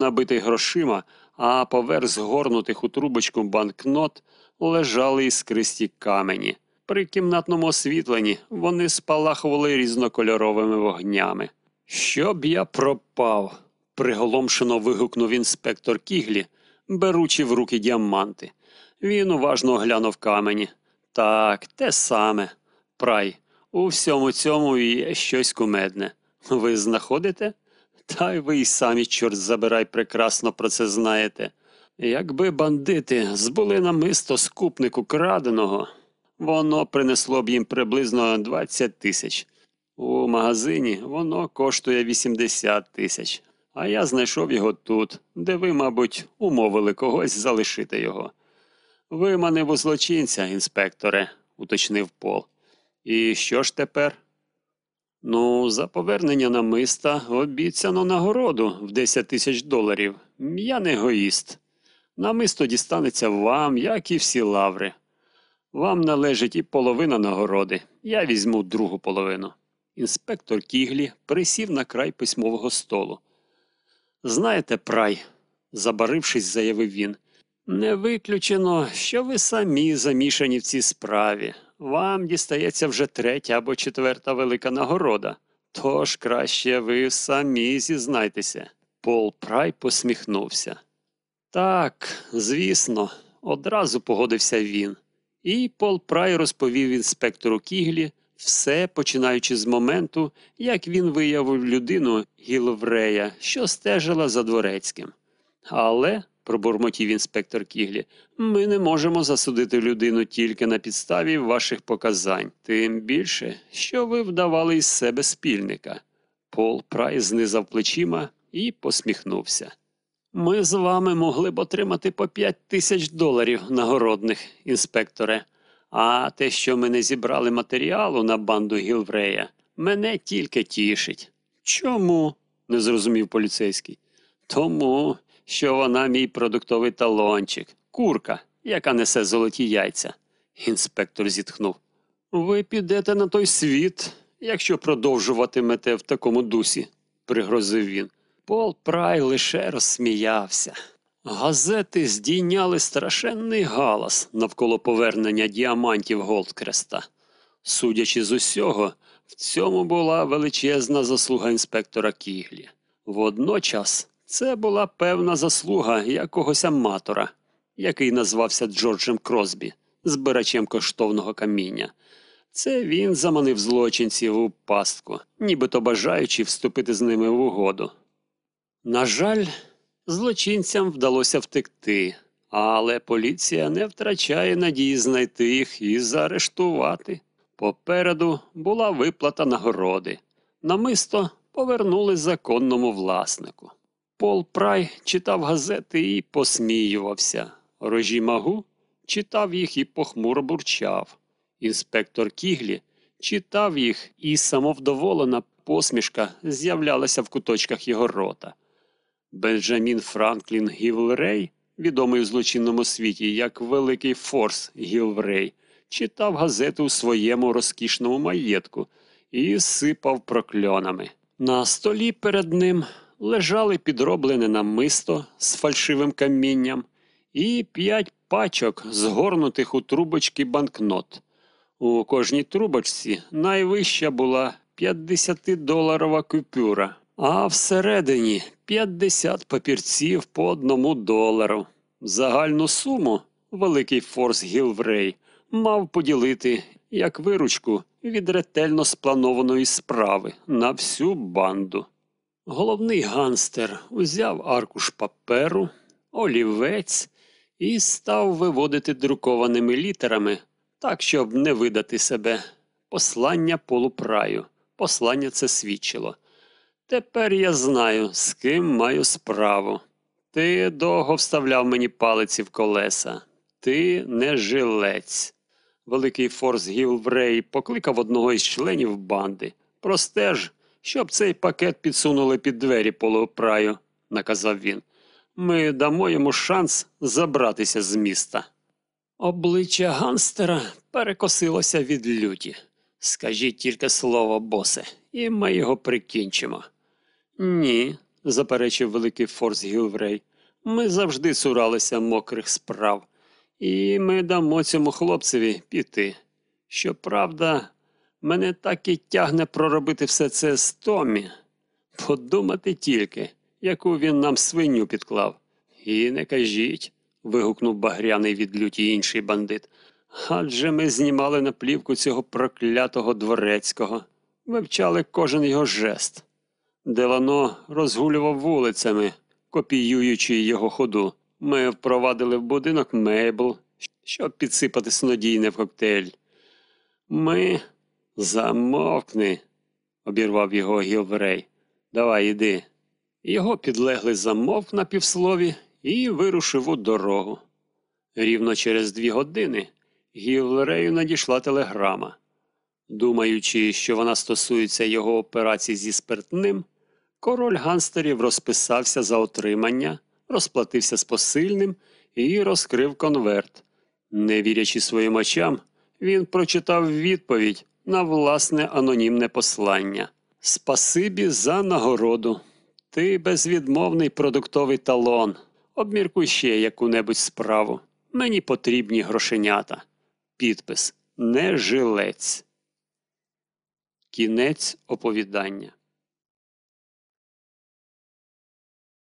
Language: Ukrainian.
набитий грошима, а поверх згорнутих у трубочку банкнот лежали іскристі камені. При кімнатному освітленні вони спалахували різнокольоровими вогнями. Щоб я пропав, приголомшено вигукнув інспектор Кіглі, беручи в руки діаманти. Він уважно оглянув камені. Так, те саме. Прай, у всьому цьому є щось кумедне. Ви знаходите? Та й ви й самі, чорт забирай, прекрасно про це знаєте. Якби бандити збули намисто скупнику краденого, воно принесло б їм приблизно 20 тисяч. У магазині воно коштує 80 тисяч, а я знайшов його тут, де ви, мабуть, умовили когось залишити його. Виманив у злочинця, інспекторе, уточнив Пол. І що ж тепер? Ну, за повернення намиста обіцяно нагороду в 10 тисяч доларів. Я не егоїст. Намисто дістанеться вам, як і всі лаври. Вам належить і половина нагороди. Я візьму другу половину. Інспектор Кіглі присів на край письмового столу. Знаєте, прай, забарившись, заявив він. Не виключено, що ви самі замішані в цій справі. Вам дістається вже третя або четверта велика нагорода. Тож краще ви самі зізнайтеся. Пол Прай посміхнувся. Так, звісно, одразу погодився він. І Пол Прай розповів інспектору Кіглі все, починаючи з моменту, як він виявив людину Гілврея, що стежила за дворецьким. Але, пробурмотів інспектор Кіглі, ми не можемо засудити людину тільки на підставі ваших показань, тим більше, що ви вдавали із себе спільника. Пол Прай знизав плечима і посміхнувся. Ми з вами могли б отримати по п'ять тисяч доларів нагородних, інспекторе. А те, що ми не зібрали матеріалу на банду Гілврея, мене тільки тішить. Чому? не зрозумів поліцейський. Тому, що вона мій продуктовий талончик, курка, яка несе золоті яйця. Інспектор зітхнув. Ви підете на той світ, якщо продовжуватимете в такому дусі, пригрозив він. Пол Прай лише розсміявся. Газети здійняли страшенний галас навколо повернення діамантів Голдкреста. Судячи з усього, в цьому була величезна заслуга інспектора Кіглі. Водночас це була певна заслуга якогось аматора, який назвався Джорджем Кросбі, збирачем коштовного каміння. Це він заманив злочинців у пастку, нібито бажаючи вступити з ними в угоду. На жаль, злочинцям вдалося втекти, але поліція не втрачає надії знайти їх і заарештувати. Попереду була виплата нагороди. Намисто повернули законному власнику. Пол Прай читав газети і посміювався. Рожі Магу читав їх і похмуро бурчав. Інспектор Кіглі читав їх, і самовдоволена посмішка з'являлася в куточках його рота. Бенджамін Франклін Гілрей, відомий у злочинному світі як Великий Форс Гілрей, читав газети у своєму розкішному маєтку і сипав прокльонами. На столі перед ним лежали підроблене намисто з фальшивим камінням і п'ять пачок, згорнутих у трубочки банкнот. У кожній трубочці найвища була 50-доларова купюра, а всередині 50 папірців по одному долару. Загальну суму великий Форс Гілврей мав поділити як виручку від ретельно спланованої справи на всю банду. Головний ганстер узяв аркуш паперу, олівець і став виводити друкованими літерами, так, щоб не видати себе. Послання Полу Праю. Послання це свідчило. Тепер я знаю, з ким маю справу. Ти довго вставляв мені палиці в колеса. Ти не жилець. Великий Форс Гілврей покликав одного із членів банди. Простеж, щоб цей пакет підсунули під двері Полу Праю, наказав він. Ми дамо йому шанс забратися з міста. Обличчя ганстера перекосилося від люті. Скажіть тільки слово, босе, і ми його прикінчимо. Ні, заперечив великий Форс Гілврей. Ми завжди цуралися мокрих справ, і ми дамо цьому хлопцеві піти. Щоправда, мене так і тягне проробити все це з Томі. Подумати тільки, яку він нам свиню підклав. І не кажіть, вигукнув багряний від люті інший бандит. Адже ми знімали на плівку цього проклятого дворецького, вивчали кожен його жест. Делано розгулював вулицями, копіюючи його ходу. Ми впровадили в будинок мейбл, щоб підсипати снодійне в коктейль. Ми замовкни, обірвав його Гілверей. Давай іди. Його підлеглий замовк на півслові і вирушив у дорогу. Рівно через дві години Гілверею надійшла телеграма. Думаючи, що вона стосується його операцій зі спиртним, король ганстерів розписався за отримання, розплатився з посильним і розкрив конверт. Не вірячи своїм очам, він прочитав відповідь на власне анонімне послання. Спасибі за нагороду. Ти безвідмовний продуктовий талон. Обміркуй ще яку-небудь справу. Мені потрібні грошенята. Підпис Не жилець. Кінець оповідання.